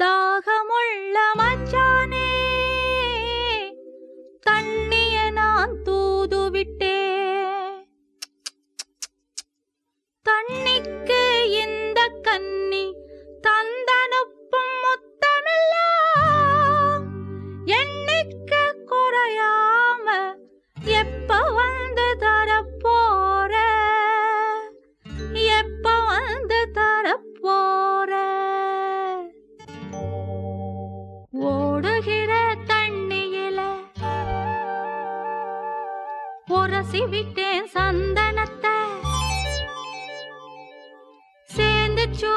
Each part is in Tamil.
doc உரசி விட்டேன் சந்தனத்தை சேர்ந்துச்சோ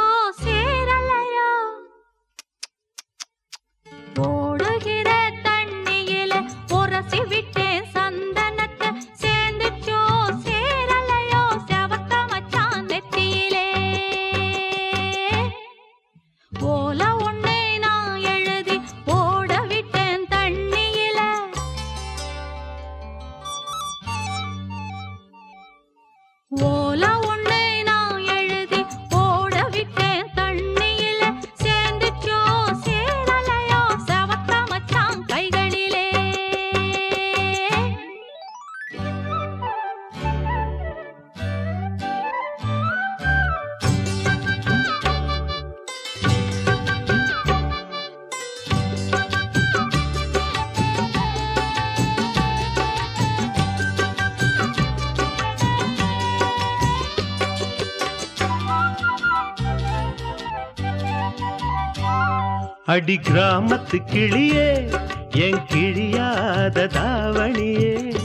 அடி கிராமத்து கிளியே என் கிழியாத தாவணியே.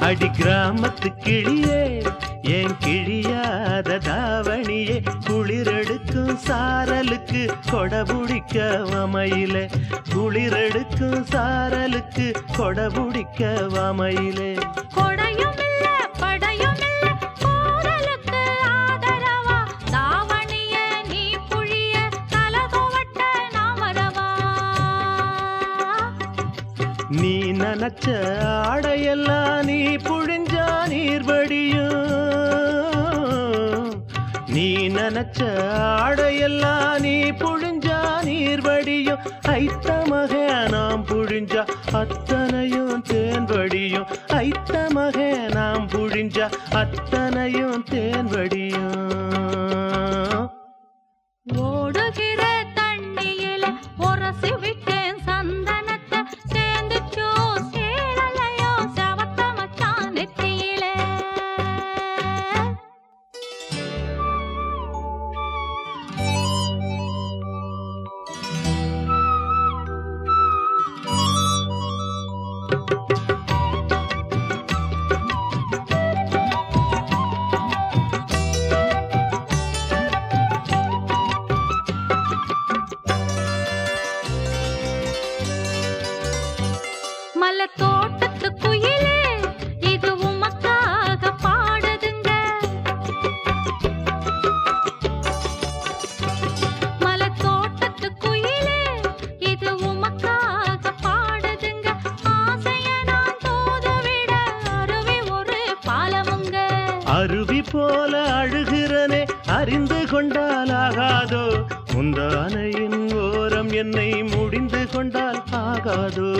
அடி கிராமத்து கிளியே என் கிழியாத தாவணியே. குளிரெடுக்கும் சாரலுக்கு கொடபுடிக்க வமையிலே. குளிரெடுக்கும் சாரலுக்கு கொடபுடிக்க வமையிலே. கொடையும் நினைச்ச ஆடையெல்லாம் நீ புழிஞ்சா நீர் வடியும் நீ நினச்ச ஆடையெல்லாம் நீ புழிஞ்சா நீர் வடியும் ஐத்த மக நாம் புழிஞ்சா அத்தனையும் தேன் வடியும் ஐத்த மக நாம் புழிஞ்சா அத்தனையும் தேன் வடியும் மலை தோட்டத்து குயிலே இது உமக்காக பாடுதுங்க. மலை தோட்டத்து குயிலே இது உமக்காக பாடுதுங்க. ஆசைய நான் தோதுவிட அருவி ஒரு பாலமுங்க. அருவி போல அழுகிறனே அறிந்து கொண்டால் ஆகாதோ? முந்தானையின் ஓரம் என்னை முடிந்து கொண்டால் ஆகாதோ?